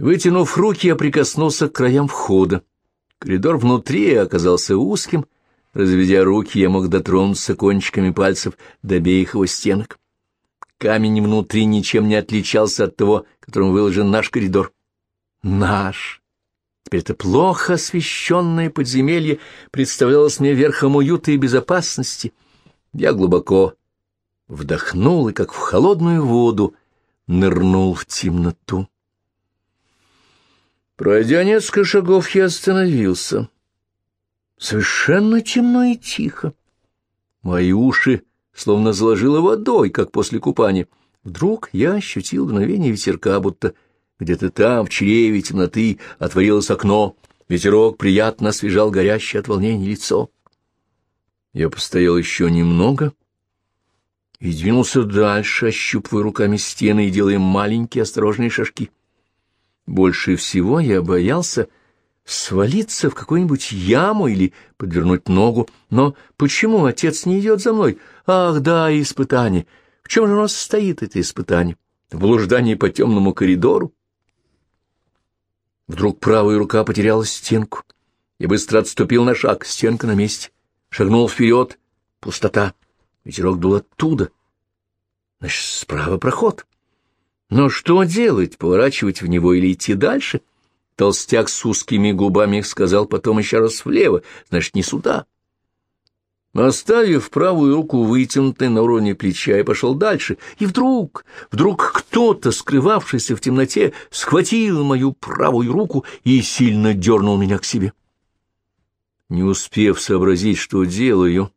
Вытянув руки, я прикоснулся к краям входа. Коридор внутри оказался узким. Разведя руки, я мог дотронуться кончиками пальцев до обеих его стенок. Камень внутри ничем не отличался от того, которым выложен наш коридор. Наш! Теперь это плохо освещенное подземелье представлялось мне верхом уюта и безопасности. Я глубоко вдохнул и, как в холодную воду, нырнул в темноту. Пройдя несколько шагов, я остановился. Совершенно темно и тихо. Мои уши словно заложило водой, как после купания. Вдруг я ощутил дуновение ветерка, будто где-то там, в чреве темноты, отворилось окно. Ветерок приятно освежал горящее от волнения лицо. Я постоял еще немного и двинулся дальше, ощупывая руками стены и делая маленькие осторожные шажки. Больше всего я боялся свалиться в какую-нибудь яму или подвернуть ногу. Но почему отец не идет за мной? Ах, да, испытание. В чем же оно состоит, это испытание? В блуждании по темному коридору? Вдруг правая рука потеряла стенку. Я быстро отступил на шаг, стенка на месте. Шагнул вперед. Пустота. Ветерок дул оттуда. Значит, справа проход. Но что делать, поворачивать в него или идти дальше? Толстяк с узкими губами сказал потом еще раз влево, значит, не сюда. Оставив правую руку вытянутой на уровне плеча, я пошел дальше, и вдруг, вдруг кто-то, скрывавшийся в темноте, схватил мою правую руку и сильно дернул меня к себе. Не успев сообразить, что делаю,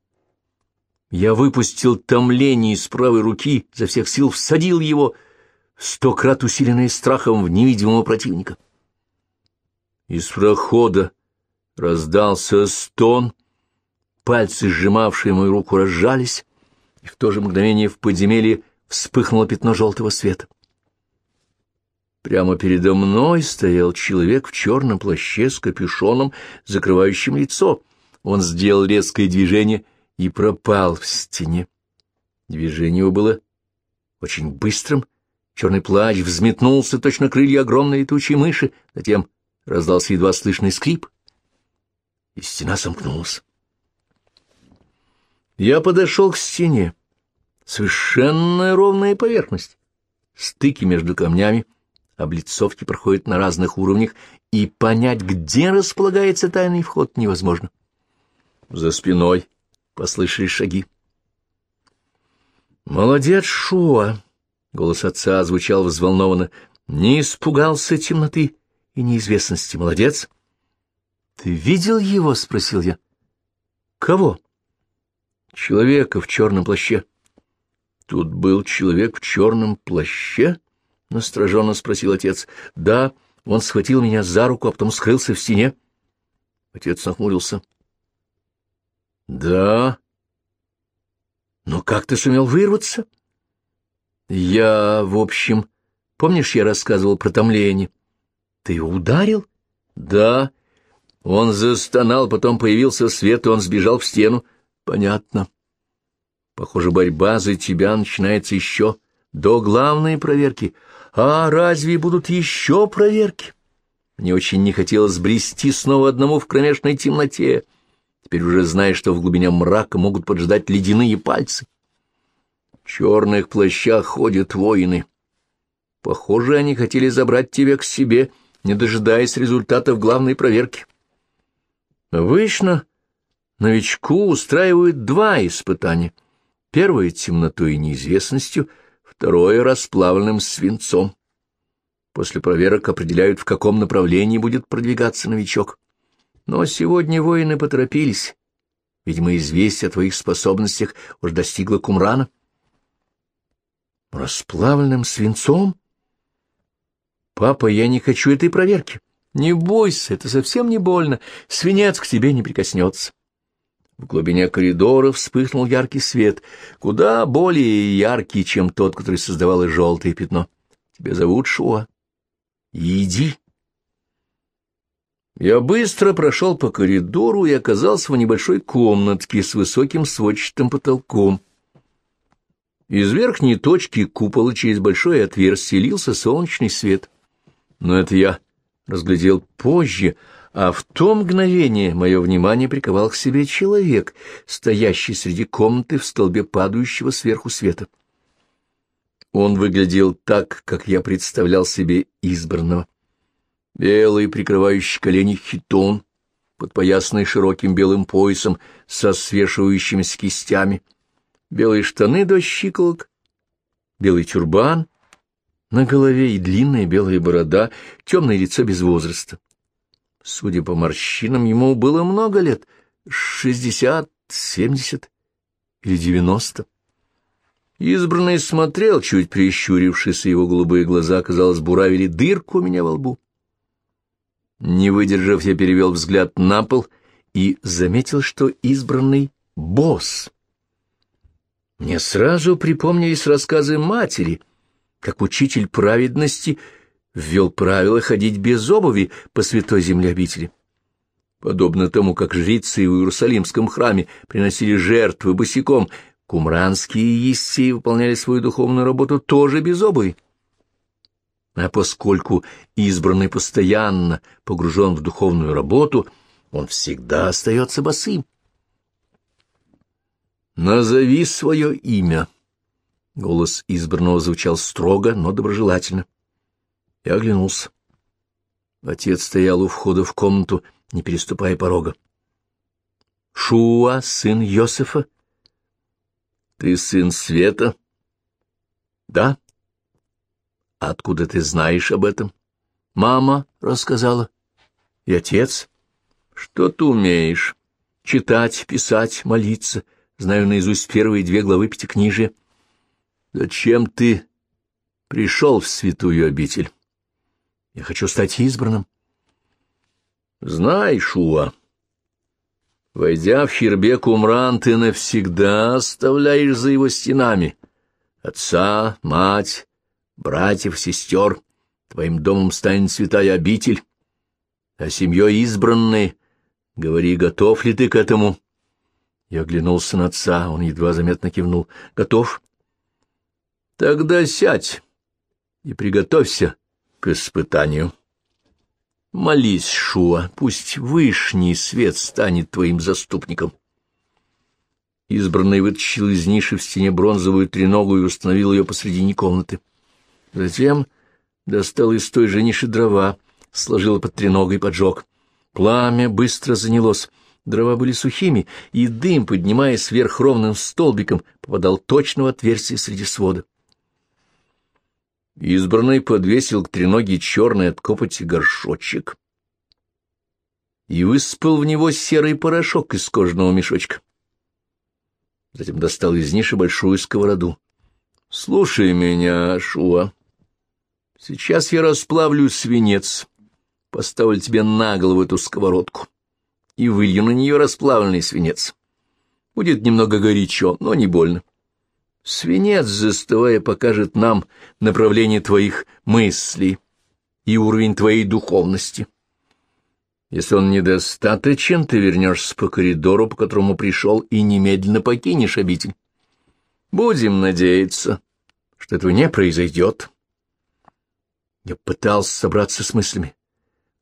я выпустил томление из правой руки, за всех сил всадил его сто крат усиленные страхом в невидимого противника. Из прохода раздался стон, пальцы, сжимавшие мою руку, разжались, и в то же мгновение в подземелье вспыхнуло пятно желтого света. Прямо передо мной стоял человек в черном плаще с капюшоном, закрывающим лицо. Он сделал резкое движение и пропал в стене. Движение его было очень быстрым Черный плащ взметнулся, точно крылья огромной летучей мыши, затем раздался едва слышный скрип, и стена сомкнулась. Я подошел к стене. Совершенно ровная поверхность. Стыки между камнями, облицовки проходят на разных уровнях, и понять, где располагается тайный вход, невозможно. За спиной послышались шаги. «Молодец, Шуа!» Голос отца звучал взволнованно. «Не испугался темноты и неизвестности. Молодец!» «Ты видел его?» — спросил я. «Кого?» «Человека в черном плаще». «Тут был человек в черном плаще?» — настороженно спросил отец. «Да, он схватил меня за руку, а потом скрылся в стене». Отец нахмурился. «Да? Но как ты сумел вырваться?» Я, в общем... Помнишь, я рассказывал про томление? Ты его ударил? Да. Он застонал, потом появился свет, и он сбежал в стену. Понятно. Похоже, борьба за тебя начинается еще до главной проверки. А разве будут еще проверки? Мне очень не хотелось сбрести снова одному в кромешной темноте. Теперь уже знаешь, что в глубине мрака могут поджидать ледяные пальцы. Черных плащах ходят воины. Похоже, они хотели забрать тебя к себе, не дожидаясь результатов главной проверки. Обычно новичку устраивают два испытания. Первое — темнотой и неизвестностью, второе — расплавленным свинцом. После проверок определяют, в каком направлении будет продвигаться новичок. Но сегодня воины поторопились. Видимо, известие о твоих способностях уже достигло Кумрана. Расплавленным свинцом? Папа, я не хочу этой проверки. Не бойся, это совсем не больно. Свинец к тебе не прикоснется. В глубине коридора вспыхнул яркий свет, куда более яркий, чем тот, который создавало желтое пятно. Тебя зовут Шуа. Иди. Я быстро прошел по коридору и оказался в небольшой комнатке с высоким сводчатым потолком. Из верхней точки купола через большое отверстие лился солнечный свет. Но это я разглядел позже, а в то мгновение мое внимание приковал к себе человек, стоящий среди комнаты в столбе падающего сверху света. Он выглядел так, как я представлял себе избранного. Белый, прикрывающий колени хитон, подпоясанный широким белым поясом со свешивающимися кистями, белые штаны до щиколок, белый тюрбан на голове и длинная белая борода, темное лицо без возраста. Судя по морщинам, ему было много лет — шестьдесят, семьдесят или девяносто. Избранный смотрел, чуть прищурившись, и его голубые глаза, казалось, буравили дырку у меня во лбу. Не выдержав, я перевел взгляд на пол и заметил, что избранный — босс. Мне сразу припомнились рассказы матери, как учитель праведности ввел правило ходить без обуви по святой земле обители. Подобно тому, как жрицы в Иерусалимском храме приносили жертвы босиком, кумранские ессеи выполняли свою духовную работу тоже без обуви. А поскольку избранный постоянно погружен в духовную работу, он всегда остается босым. «Назови свое имя!» Голос избранного звучал строго, но доброжелательно. Я оглянулся. Отец стоял у входа в комнату, не переступая порога. «Шуа, сын Йосифа?» «Ты сын Света?» «Да». «Откуда ты знаешь об этом?» «Мама рассказала». «И отец?» «Что ты умеешь?» «Читать, писать, молиться. Знаю наизусть первые две главы Пятикнижия». «Зачем ты пришел в святую обитель?» Я хочу стать избранным. Знай, Шуа, войдя в Хирбек Умран, ты навсегда оставляешь за его стенами отца, мать, братьев, сестер. Твоим домом станет святая обитель, а семьей избранной. Говори, готов ли ты к этому? Я оглянулся на отца, он едва заметно кивнул. Готов? Тогда сядь и приготовься к испытанию. Молись, Шуа, пусть вышний свет станет твоим заступником. Избранный вытащил из ниши в стене бронзовую треногу и установил ее посредине комнаты. Затем достал из той же ниши дрова, сложил под треногой поджег. Пламя быстро занялось. Дрова были сухими, и дым, поднимаясь вверх ровным столбиком, попадал точно в отверстие среди свода. Избранный подвесил к треноге черный от копоти горшочек и высыпал в него серый порошок из кожаного мешочка. Затем достал из ниши большую сковороду. — Слушай меня, Шуа. Сейчас я расплавлю свинец, поставлю тебе на голову эту сковородку и вылью на нее расплавленный свинец. Будет немного горячо, но не больно. Свинец, застывая, покажет нам направление твоих мыслей и уровень твоей духовности. Если он недостаточен, ты вернешься по коридору, по которому пришел, и немедленно покинешь обитель. Будем надеяться, что этого не произойдет. Я пытался собраться с мыслями.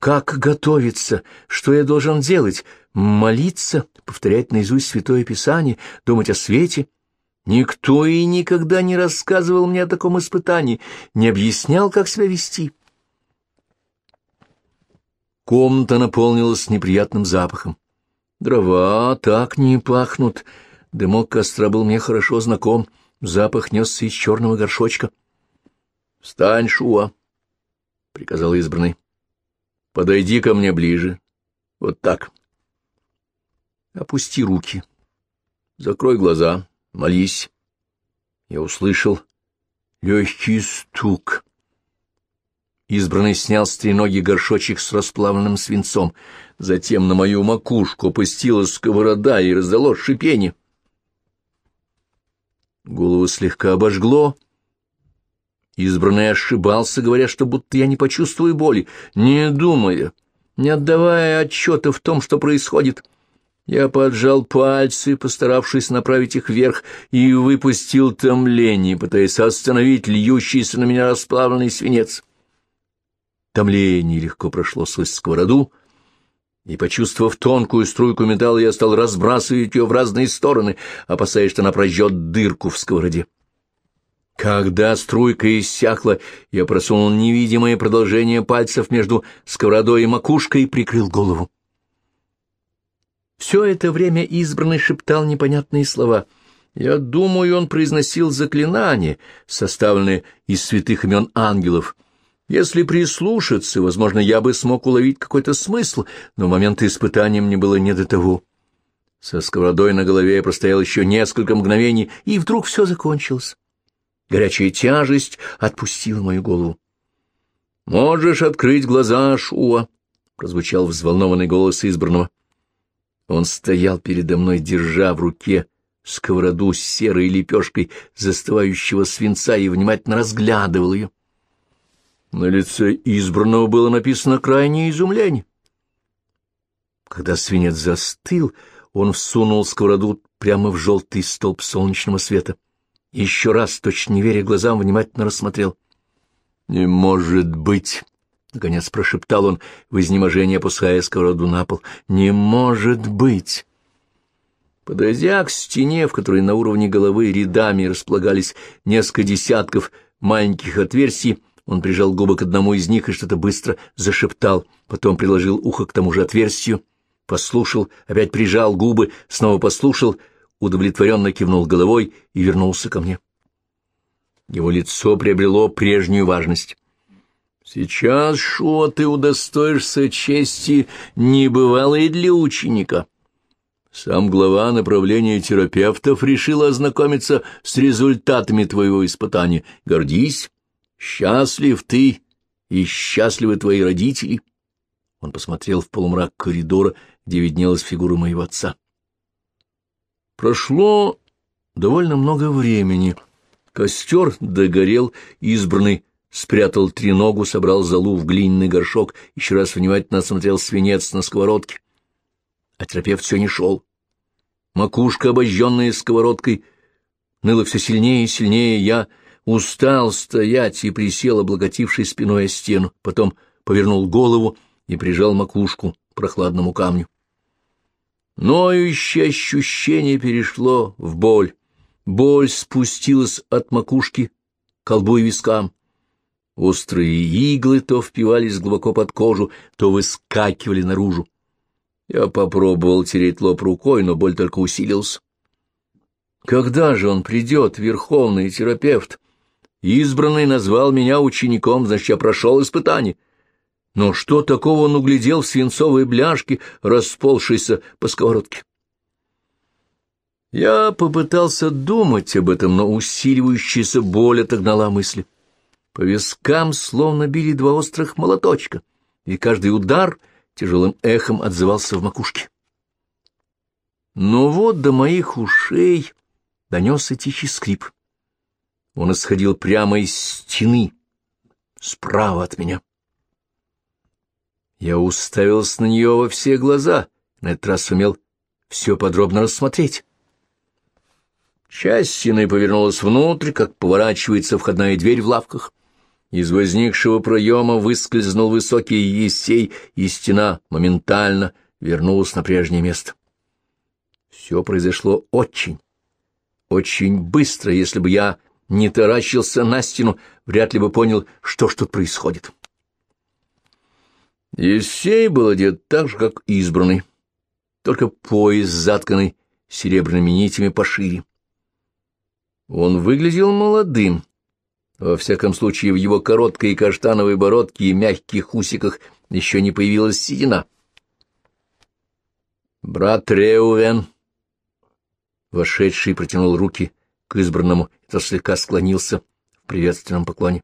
Как готовиться? Что я должен делать? Молиться? Повторять наизусть Святое Писание? Думать о свете? — Никто и никогда не рассказывал мне о таком испытании, не объяснял, как себя вести. Комната наполнилась неприятным запахом. Дрова так не пахнут. Дымок костра был мне хорошо знаком. Запах несся из черного горшочка. — Встань, Шуа, — приказал избранный. — Подойди ко мне ближе. Вот так. Опусти руки. Закрой глаза. Молись. Я услышал легкий стук. Избранный снял с треноги горшочек с расплавленным свинцом. Затем на мою макушку опустилась сковорода и раздалось шипение. Голову слегка обожгло. Избранный ошибался, говоря, что будто я не почувствую боли, не думая, не отдавая отчета в том, что происходит. Я поджал пальцы, постаравшись направить их вверх, и выпустил томление, пытаясь остановить льющийся на меня расплавленный свинец. Томление легко прошло сквозь сковороду, и, почувствовав тонкую струйку металла, я стал разбрасывать ее в разные стороны, опасаясь, что она прожжет дырку в сковороде. Когда струйка иссякла, я просунул невидимое продолжение пальцев между сковородой и макушкой и прикрыл голову. Все это время избранный шептал непонятные слова. Я думаю, он произносил заклинания, составленные из святых имен ангелов — если прислушаться, возможно, я бы смог уловить какой-то смысл, но в момент испытания мне было не до того. Со сковородой на голове я простоял еще несколько мгновений, и вдруг все закончилось. Горячая тяжесть отпустила мою голову. «Можешь открыть глаза, Шуа!» — прозвучал взволнованный голос избранного. Он стоял передо мной, держа в руке сковороду с серой лепешкой застывающего свинца и внимательно разглядывал ее. На лице избранного было написано крайнее изумление. Когда свинец застыл, он всунул сковороду прямо в желтый столб солнечного света. Еще раз, точно не веря глазам, внимательно рассмотрел. «Не может быть!» — наконец прошептал он, в изнеможении опуская сковороду на пол. «Не может быть!» Подойдя к стене, в которой на уровне головы рядами располагались несколько десятков маленьких отверстий, он прижал губы к одному из них и что-то быстро зашептал, потом приложил ухо к тому же отверстию, послушал, опять прижал губы, снова послушал, удовлетворенно кивнул головой и вернулся ко мне. Его лицо приобрело прежнюю важность. «Сейчас, Шо, ты удостоишься чести небывалой для ученика». Сам глава направления терапевтов решил ознакомиться с результатами твоего испытания. Гордись, Счастлив ты и счастливы твои родители. Он посмотрел в полумрак коридора, где виднелась фигура моего отца. Прошло довольно много времени. Костер догорел, избранный спрятал треногу, собрал залу в глиняный горшок, еще раз внимательно осмотрел свинец на сковородке. А терапевт все не шел. Макушка, обожженная сковородкой, ныла все сильнее и сильнее, я устал стоять и присел, облокотившись спиной о стену, потом повернул голову и прижал макушку к прохладному камню. Ноющее ощущение перешло в боль. Боль спустилась от макушки к колбу и вискам. Острые иглы то впивались глубоко под кожу, то выскакивали наружу. Я попробовал тереть лоб рукой, но боль только усилилась. Когда же он придет, верховный терапевт? Избранный назвал меня учеником, значит, я прошел испытание. Но что такого он углядел в свинцовой бляшке, расползшейся по сковородке? Я попытался думать об этом, но усиливающаяся боль отогнала мысли. По вискам словно били два острых молоточка, и каждый удар тяжелым эхом отзывался в макушке. Но вот до моих ушей донесся тихий скрип. Он исходил прямо из стены, справа от меня. Я уставился на нее во все глаза, на этот раз сумел все подробно рассмотреть. Часть стены повернулась внутрь, как поворачивается входная дверь в лавках. Из возникшего проема выскользнул высокий Есей, и стена моментально вернулась на прежнее место. Все произошло очень, очень быстро, если бы я не таращился на стену, вряд ли бы понял, что ж тут происходит. Есей был одет так же, как избранный, только пояс затканный серебряными нитями пошире. Он выглядел молодым, во всяком случае в его короткой каштановой бородке и мягких усиках еще не появилась седина. «Брат Реувен», вошедший, протянул руки к избранному, и тот слегка склонился в приветственном поклоне.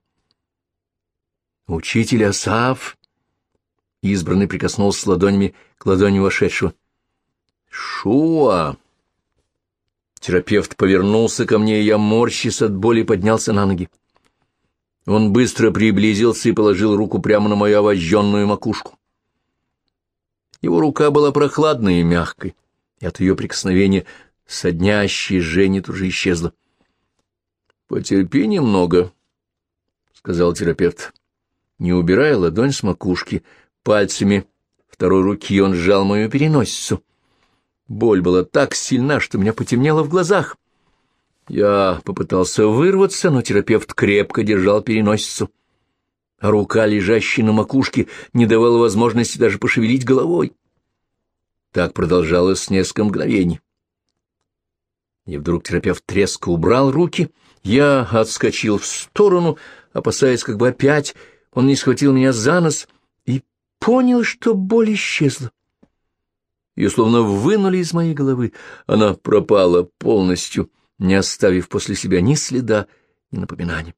«Учитель Асав!» Избранный прикоснулся ладонями к ладони вошедшего. «Шуа!» Терапевт повернулся ко мне, и я, морщись от боли, поднялся на ноги. Он быстро приблизился и положил руку прямо на мою овожженную макушку. Его рука была прохладной и мягкой, и от ее прикосновения соднящее жжение тут же исчезло. — Потерпи немного, — сказал терапевт. Не убирая ладонь с макушки, пальцами второй руки он сжал мою переносицу. Боль была так сильна, что меня потемнело в глазах. Я попытался вырваться, но терапевт крепко держал переносицу, а рука, лежащая на макушке, не давала возможности даже пошевелить головой. Так продолжалось несколько мгновений. И вдруг терапевт треско убрал руки, я отскочил в сторону, опасаясь, как бы опять он не схватил меня за нос, понял, что боль исчезла. Ее словно вынули из моей головы, она пропала полностью, не оставив после себя ни следа, ни напоминания.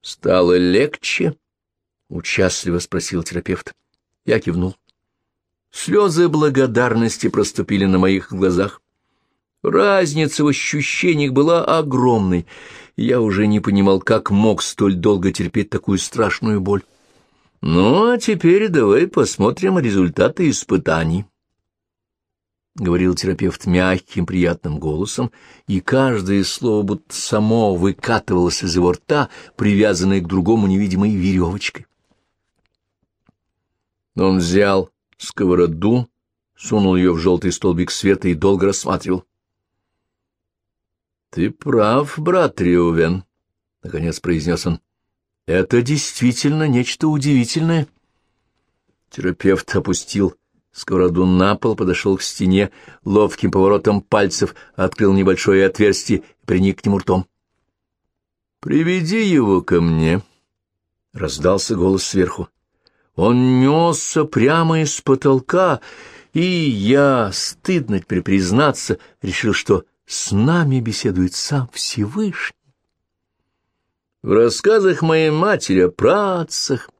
«Стало легче?» — участливо спросил терапевт. Я кивнул. Слезы благодарности проступили на моих глазах. Разница в ощущениях была огромной, я уже не понимал, как мог столь долго терпеть такую страшную боль. Ну, а теперь давай посмотрим результаты испытаний. — говорил терапевт мягким, приятным голосом, и каждое слово будто само выкатывалось из его рта, привязанное к другому невидимой веревочкой. Он взял сковороду, сунул ее в желтый столбик света и долго рассматривал. — Ты прав, брат Риувен, — наконец произнес он. — Это действительно нечто удивительное. Терапевт опустил сковороду на пол, подошел к стене, ловким поворотом пальцев открыл небольшое отверстие и приник к нему ртом. — Приведи его ко мне, — раздался голос сверху. Он несся прямо из потолка, и я, стыдно теперь признаться, решил, что с нами беседует сам Всевышний. В рассказах моей матери о працах,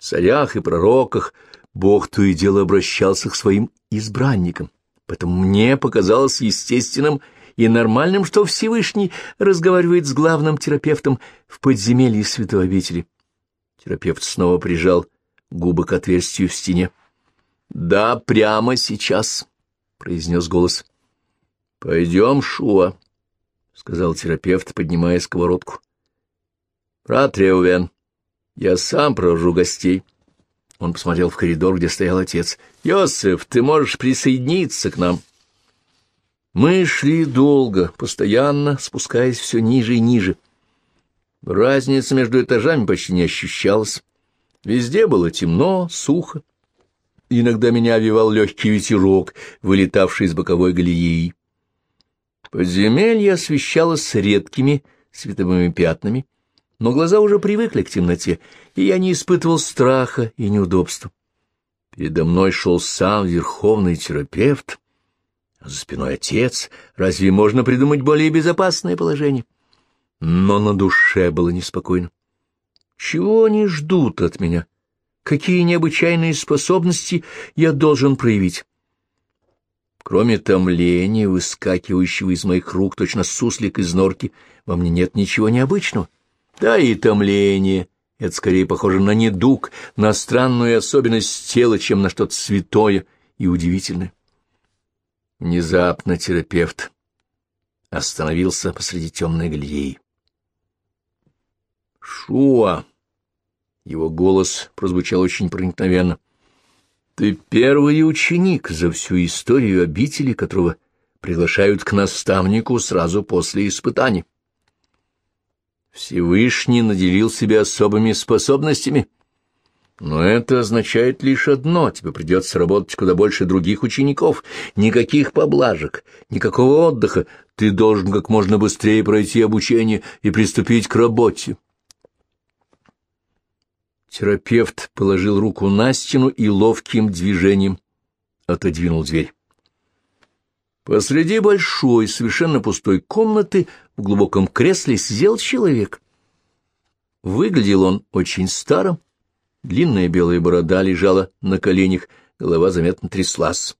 царях и пророках Бог то и дело обращался к своим избранникам, поэтому мне показалось естественным и нормальным, что Всевышний разговаривает с главным терапевтом в подземелье святой обители. Терапевт снова прижал губы к отверстию в стене. — Да, прямо сейчас, — произнес голос. — Пойдем, Шуа, — сказал терапевт, поднимая сковородку. — Брат Реувен, я сам провожу гостей. — он посмотрел в коридор, где стоял отец. «Йосеф, ты можешь присоединиться к нам». Мы шли долго, постоянно спускаясь все ниже и ниже. Разница между этажами почти не ощущалась. Везде было темно, сухо. Иногда меня овивал легкий ветерок, вылетавший из боковой галереи. Подземелье освещалось редкими световыми пятнами, но глаза уже привыкли к темноте, и я не испытывал страха и неудобства. Передо мной шел сам верховный терапевт, а за спиной отец. Разве можно придумать более безопасное положение? Но на душе было неспокойно. Чего они ждут от меня? Какие необычайные способности я должен проявить? Кроме томления, выскакивающего из моих рук точно суслик из норки, во мне нет ничего необычного. Да и томление — это скорее похоже на недуг, на странную особенность тела, чем на что-то святое и удивительное. Внезапно терапевт остановился посреди темной галереи. «Шуа!» Его голос прозвучал очень проникновенно. «Ты первый ученик за всю историю обители, которого приглашают к наставнику сразу после испытаний». Всевышний наделил себя особыми способностями. Но это означает лишь одно — тебе придется работать куда больше других учеников. Никаких поблажек, никакого отдыха. Ты должен как можно быстрее пройти обучение и приступить к работе. Терапевт положил руку на стену и ловким движением отодвинул дверь. Посреди большой, совершенно пустой комнаты в глубоком кресле сидел человек. Выглядел он очень старым, длинная белая борода лежала на коленях, голова заметно тряслась.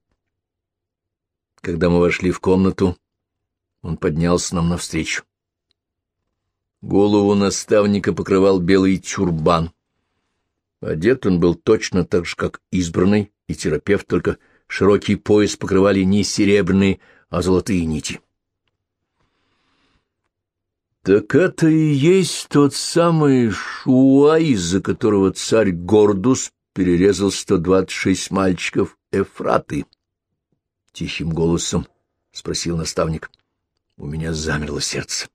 Когда мы вошли в комнату, он поднялся нам навстречу. Голову наставника покрывал белый тюрбан. Одет он был точно так же, как избранный и терапевт, только широкий пояс покрывали не серебряные, а золотые нити. Так это и есть тот самый Шуа, из-за которого царь Гордус перерезал 126 мальчиков Эфраты. Тихим голосом спросил наставник. У меня замерло сердце.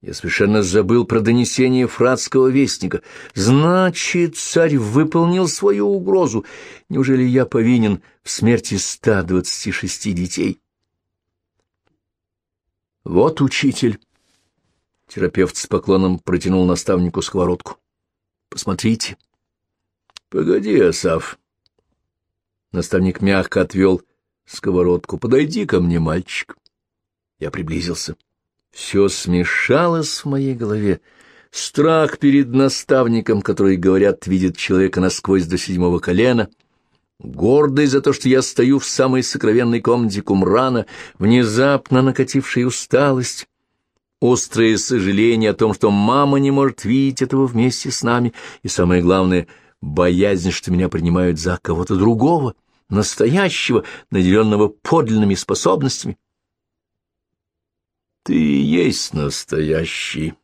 Я совершенно забыл про донесение фратского вестника. Значит, царь выполнил свою угрозу. Неужели я повинен в смерти 126 детей? Вот учитель. Терапевт с поклоном протянул наставнику сковородку. Посмотрите. Погоди, Асав. Наставник мягко отвел сковородку. Подойди ко мне, мальчик. Я приблизился. Все смешалось в моей голове. Страх перед наставником, который, говорят, видит человека насквозь до седьмого колена, гордость за то, что я стою в самой сокровенной комнате Кумрана, внезапно накатившая усталость, острое сожаление о том, что мама не может видеть этого вместе с нами, и, самое главное, боязнь, что меня принимают за кого-то другого, настоящего, наделенного подлинными способностями. «Ты есть настоящий»,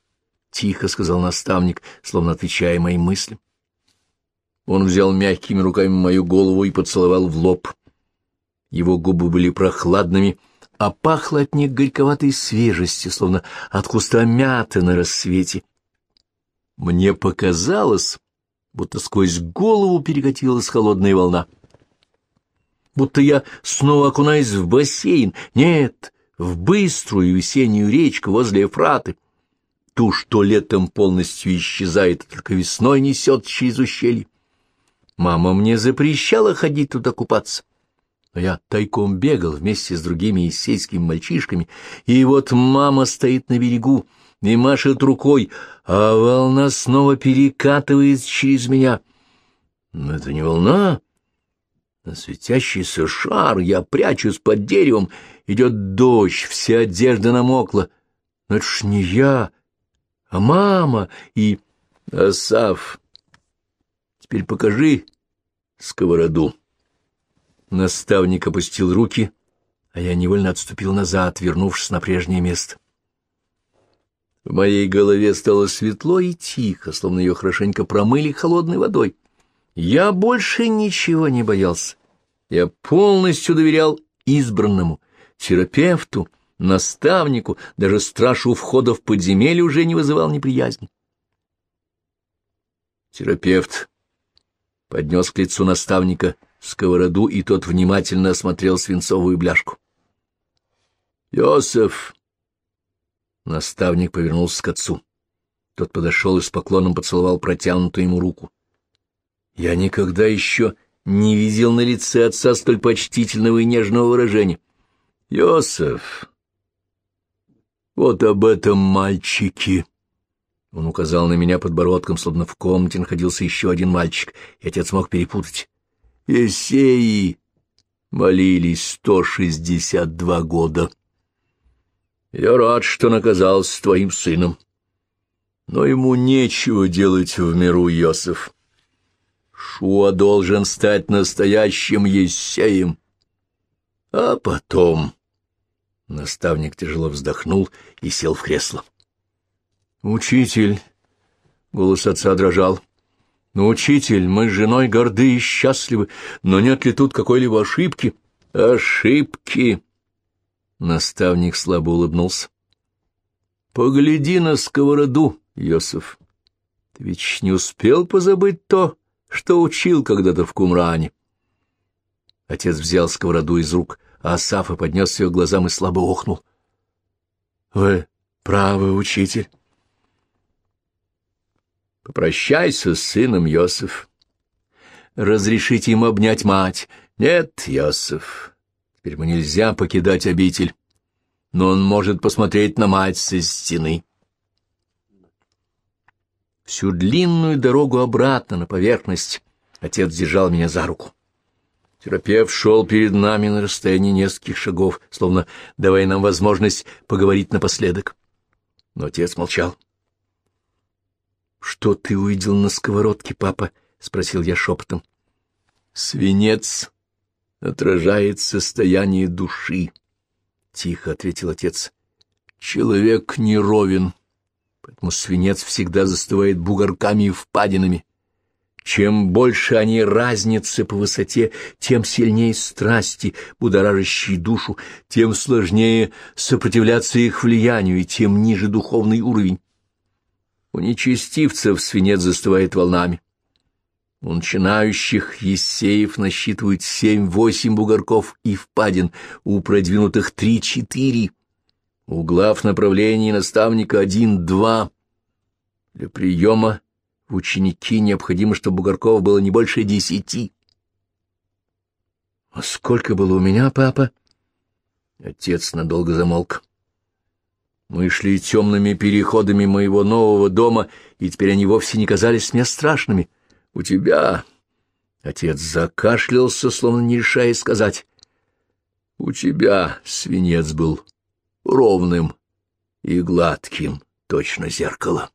— тихо сказал наставник, словно отвечая моим мыслям. Он взял мягкими руками мою голову и поцеловал в лоб. Его губы были прохладными, а пахло от них горьковатой свежестью, словно от куста мяты на рассвете. Мне показалось, будто сквозь голову перекатилась холодная волна. Будто я снова окунаюсь в бассейн. Нет, в быструю весеннюю речку возле Ефраты, ту, что летом полностью исчезает, а только весной несет через ущелье. Мама мне запрещала ходить туда купаться, но я тайком бегал вместе с другими иссейскими мальчишками, и вот мама стоит на берегу и машет рукой, а волна снова перекатывается через меня. Но это не волна, на светящийся шар я прячусь под деревом, идет дождь, вся одежда намокла. Но это ж не я, а мама и... Асав, теперь покажи сковороду. Наставник опустил руки, а я невольно отступил назад, вернувшись на прежнее место. В моей голове стало светло и тихо, словно ее хорошенько промыли холодной водой. Я больше ничего не боялся. Я полностью доверял избранному, терапевту, наставнику, даже страшу входа в подземелье уже не вызывал неприязни. Терапевт поднес к лицу наставника сковороду, и тот внимательно осмотрел свинцовую бляшку. «Йосеф!» Наставник повернулся к отцу. Тот подошел и с поклоном поцеловал протянутую ему руку. Я никогда еще не видел на лице отца столь почтительного и нежного выражения. «Йосеф, вот об этом мальчике!» Он указал на меня подбородком, словно в комнате находился еще один мальчик, и отец мог перепутать. «Есеи!» молились сто шестьдесят два года. Я рад, что он оказался твоим сыном. Но ему нечего делать в миру, Йосеф. Шуа должен стать настоящим Ессеем. А потом... Наставник тяжело вздохнул и сел в кресло. «Учитель!» — голос отца дрожал. «Ну, учитель, мы с женой горды и счастливы, но нет ли тут какой-либо ошибки?» «Ошибки!» Наставник слабо улыбнулся. «Погляди на сковороду, Йосиф. Ты ведь не успел позабыть то, что учил когда-то в Кумране. Отец взял сковороду из рук, а Асафа поднес ее к глазам и слабо охнул. — Вы правы, учитель. — Попрощайся с сыном, Йосиф. Разрешите ему обнять мать. Нет, Йосиф, теперь ему нельзя покидать обитель, но он может посмотреть на мать со стены. Всю длинную дорогу обратно на поверхность отец держал меня за руку. Терапевт шел перед нами на расстоянии нескольких шагов, словно давая нам возможность поговорить напоследок. Но отец молчал. — Что ты увидел на сковородке, папа? — спросил я шепотом. — Свинец отражает состояние души, — тихо ответил отец. — Человек не ровен, поэтому свинец всегда застывает бугорками и впадинами. Чем больше они разницы по высоте, тем сильнее страсти, будоражащие душу, тем сложнее сопротивляться их влиянию, и тем ниже духовный уровень. У нечестивцев свинец застывает волнами. У начинающих ессеев насчитывают семь-восемь бугорков и впадин, у продвинутых три-четыре. У глав направлений наставника один-два. Для приема в ученики необходимо, чтобы бугорков было не больше десяти. — А сколько было у меня, папа? Отец надолго замолк. Мы шли темными переходами моего нового дома, и теперь они вовсе не казались мне страшными. У тебя... Отец закашлялся, словно не решая сказать. У тебя свинец был ровным и гладким, точно зеркало.